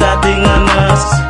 Tá dengan nas